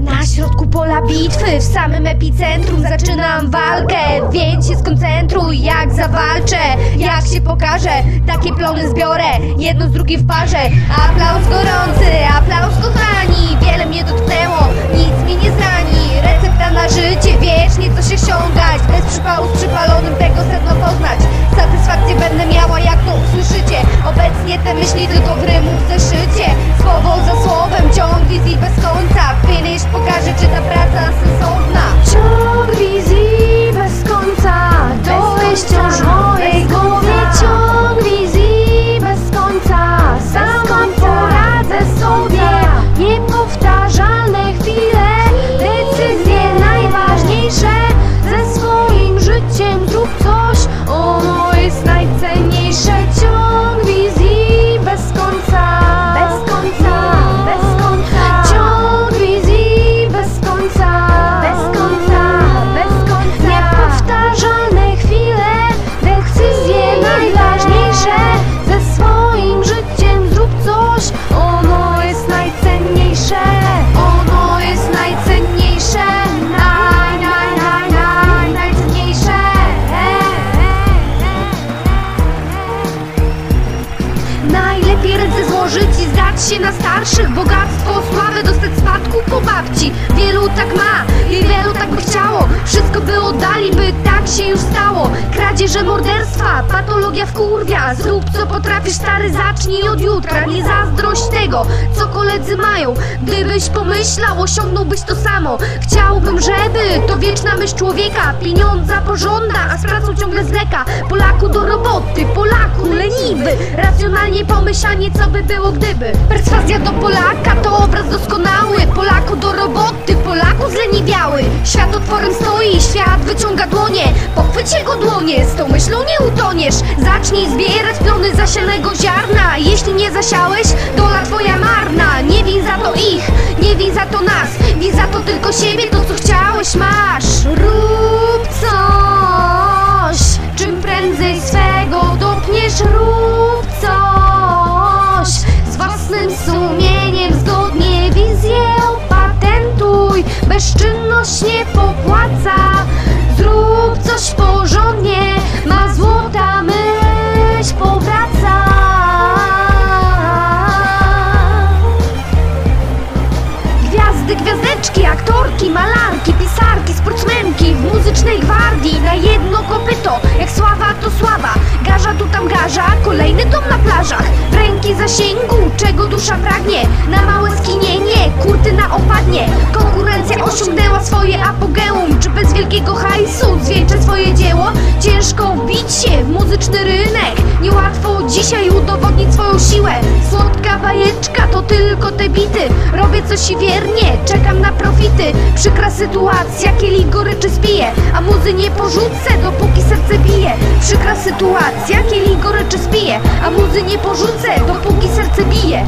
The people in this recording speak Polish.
Na środku pola bitwy, w samym epicentrum zaczynam walkę. Więc się skoncentruj, jak zawalczę, jak się pokażę. Takie plony zbiorę, jedno z drugim w parze Aplauz gorący, aplauz gorący się na starszych Bogactwo, sławę dostać spadku po babci. Wielu tak ma i wielu tak by chciało. Wszystko by oddali, by tak się już stało. Kradzieże, morderstwa, patologia wkurwia. Zrób co potrafisz stary, zacznij od jutra. Nie zazdrość tego, co koledzy mają. Gdybyś pomyślał, osiągnąłbyś to samo. Chciałbym, żeby to wieczna myśl człowieka. Pieniądza pożąda, a z pracą ciągle zwleka Polaku do roboty, Racjonalnie pomyślanie, co by było gdyby? Perswazja do Polaka to obraz doskonały. Polaku do roboty, Polaku zleniwiały. Świat otworem stoi, świat wyciąga dłonie. Pochwyć jego dłonie, z tą myślą nie utoniesz. Zacznij zbierać plony zasianego ziarna. Jeśli nie zasiałeś, dola twoja marna. Nie win za to ich, nie win za to nas. Win za to tylko siebie, to co chciałeś masz. Rób coś, czym prędzej swego dopniesz Rób Bezczynność nie popłaca. Zrób coś porządnie Ma złota myśl powraca. Gwiazdy, gwiazdeczki, aktorki, malarki, pisarki, sportsmenki w muzycznej gwardii na jedno kopyto, jak sława to sława, garza tu tam garza, kolejny dom na plażach, w ręki zasięgu, czego dusza pragnie, na małe skinienie, kurtyna opadnie, osiągnęła swoje apogeum, czy bez wielkiego hajsu zwieńczę swoje dzieło, ciężko wbić się w muzyczny rynek, niełatwo dzisiaj udowodnić swoją siłę, słodka bajeczka to tylko te bity, robię coś wiernie, czekam na profity, przykra sytuacja, kielich goryczy spije, a muzy nie porzucę, dopóki serce bije, przykra sytuacja, kielich goryczy spije, a muzy nie porzucę, dopóki serce bije.